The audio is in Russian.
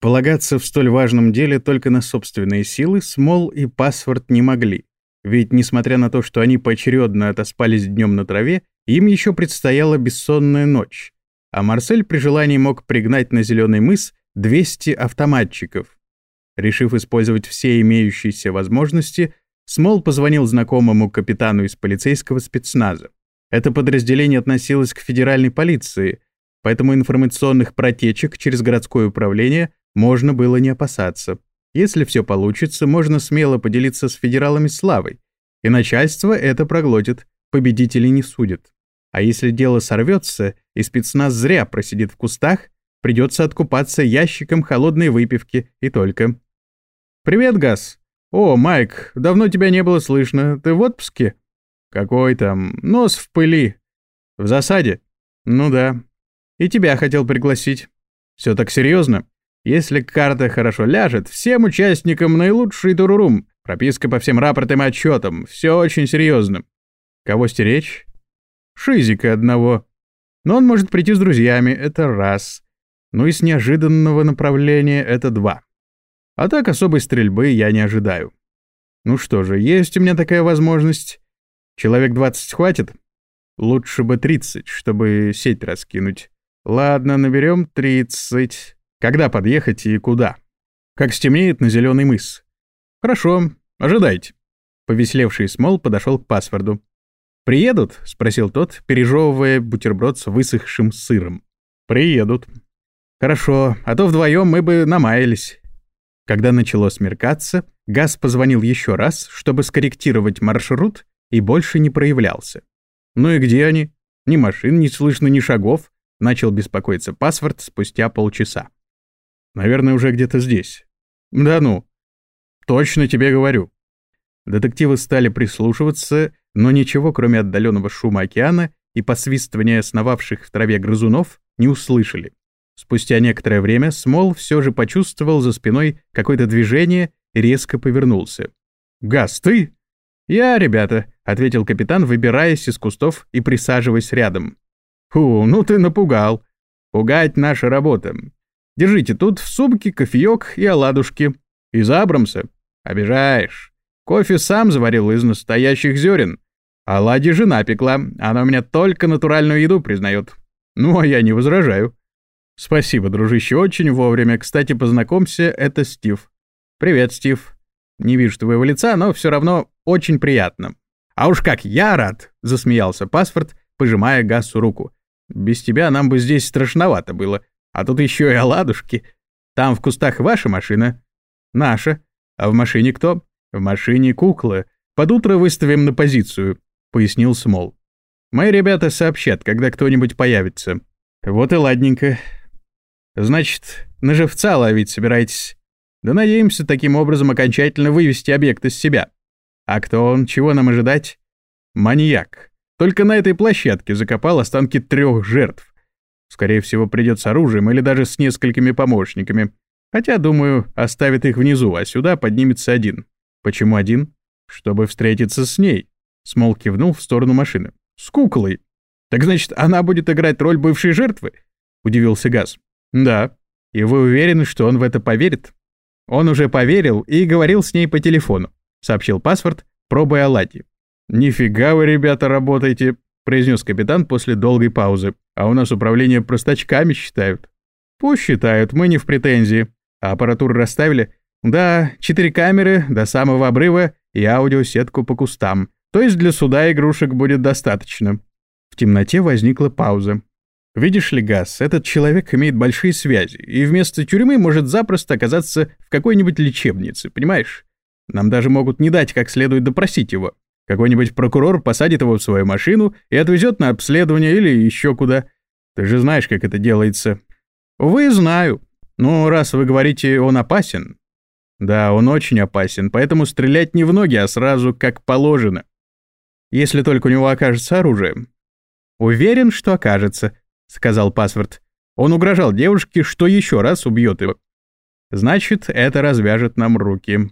Полагаться в столь важном деле только на собственные силы Смол и Паспорт не могли. Ведь, несмотря на то, что они поочередно отоспались днем на траве, им еще предстояла бессонная ночь. А Марсель при желании мог пригнать на Зеленый мыс 200 автоматчиков. Решив использовать все имеющиеся возможности, Смол позвонил знакомому капитану из полицейского спецназа. Это подразделение относилось к федеральной полиции, поэтому информационных протечек через городское управление можно было не опасаться. Если все получится, можно смело поделиться с федералами славой, и начальство это проглотит, победителей не судят. А если дело сорвется, и спецназ зря просидит в кустах, придется откупаться ящиком холодной выпивки и только. «Привет, Газ!» «О, Майк, давно тебя не было слышно. Ты в отпуске?» «Какой там? Нос в пыли. В засаде?» «Ну да. И тебя хотел пригласить. Все так серьезно? Если карта хорошо ляжет, всем участникам наилучший турурум. Прописка по всем рапортам и отчетам. Все очень серьезно. Кого стеречь? Шизика одного. Но он может прийти с друзьями, это раз. Ну и с неожиданного направления это два. А так особой стрельбы я не ожидаю. Ну что же, есть у меня такая возможность. Человек 20 хватит? Лучше бы 30, чтобы сеть раскинуть. Ладно, наберем 30. Когда подъехать и куда? Как стемнеет на зеленый мыс. Хорошо, ожидайте. Повеселевший Смол подошел к паспорту. «Приедут?» — спросил тот, пережевывая бутерброд с высохшим сыром. «Приедут». «Хорошо, а то вдвоем мы бы намаялись». Когда начало смеркаться, Газ позвонил еще раз, чтобы скорректировать маршрут, и больше не проявлялся. «Ну и где они? Ни машин не слышно, ни шагов», — начал беспокоиться паспорт спустя полчаса. «Наверное, уже где-то здесь». «Да ну». «Точно тебе говорю». Детективы стали прислушиваться, но ничего, кроме отдаленного шума океана и посвистывания сновавших в траве грызунов, не услышали. Спустя некоторое время Смол все же почувствовал за спиной какое-то движение и резко повернулся. «Газ, ты?» «Я, ребята», — ответил капитан, выбираясь из кустов и присаживаясь рядом. «Фу, ну ты напугал. Пугать наша работа. Держите тут в сумке кофеек и оладушки. Из Абрамса. Обижаешь. Кофе сам заварил из настоящих зерен. Оладьи жена пекла. Она у меня только натуральную еду признает. Ну, а я не возражаю. «Спасибо, дружище, очень вовремя. Кстати, познакомься, это Стив». «Привет, Стив. Не вижу твоего лица, но все равно очень приятно». «А уж как я рад!» — засмеялся паспорт, пожимая Гассу руку. «Без тебя нам бы здесь страшновато было. А тут еще и оладушки. Там в кустах ваша машина?» «Наша. А в машине кто?» «В машине кукла. Под утро выставим на позицию», — пояснил Смол. «Мои ребята сообщат, когда кто-нибудь появится». «Вот и ладненько. Значит, на живца ловить собираетесь. Да надеемся таким образом окончательно вывести объект из себя. А кто он, чего нам ожидать? Маньяк. Только на этой площадке закопал останки трех жертв. Скорее всего, придет с оружием или даже с несколькими помощниками. Хотя, думаю, оставит их внизу, а сюда поднимется один. Почему один? Чтобы встретиться с ней. Смол кивнул в сторону машины. С куклой. Так значит, она будет играть роль бывшей жертвы? Удивился Газ. «Да. И вы уверены, что он в это поверит?» «Он уже поверил и говорил с ней по телефону», — сообщил паспорт, пробуя оладьи. «Нифига вы, ребята, работаете», — произнес капитан после долгой паузы. «А у нас управление простачками считают». «Пусть считают, мы не в претензии. А аппаратуру расставили?» «Да, четыре камеры до самого обрыва и аудиосетку по кустам. То есть для суда игрушек будет достаточно». В темноте возникла пауза. Видишь ли, Газ, этот человек имеет большие связи, и вместо тюрьмы может запросто оказаться в какой-нибудь лечебнице, понимаешь? Нам даже могут не дать как следует допросить его. Какой-нибудь прокурор посадит его в свою машину и отвезет на обследование или еще куда. Ты же знаешь, как это делается. Вы знаю. Но раз вы говорите, он опасен. Да, он очень опасен, поэтому стрелять не в ноги, а сразу как положено. Если только у него окажется оружие. Уверен, что окажется, — сказал паспорт. Он угрожал девушке, что еще раз убьет его. Значит, это развяжет нам руки.